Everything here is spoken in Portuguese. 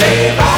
Save.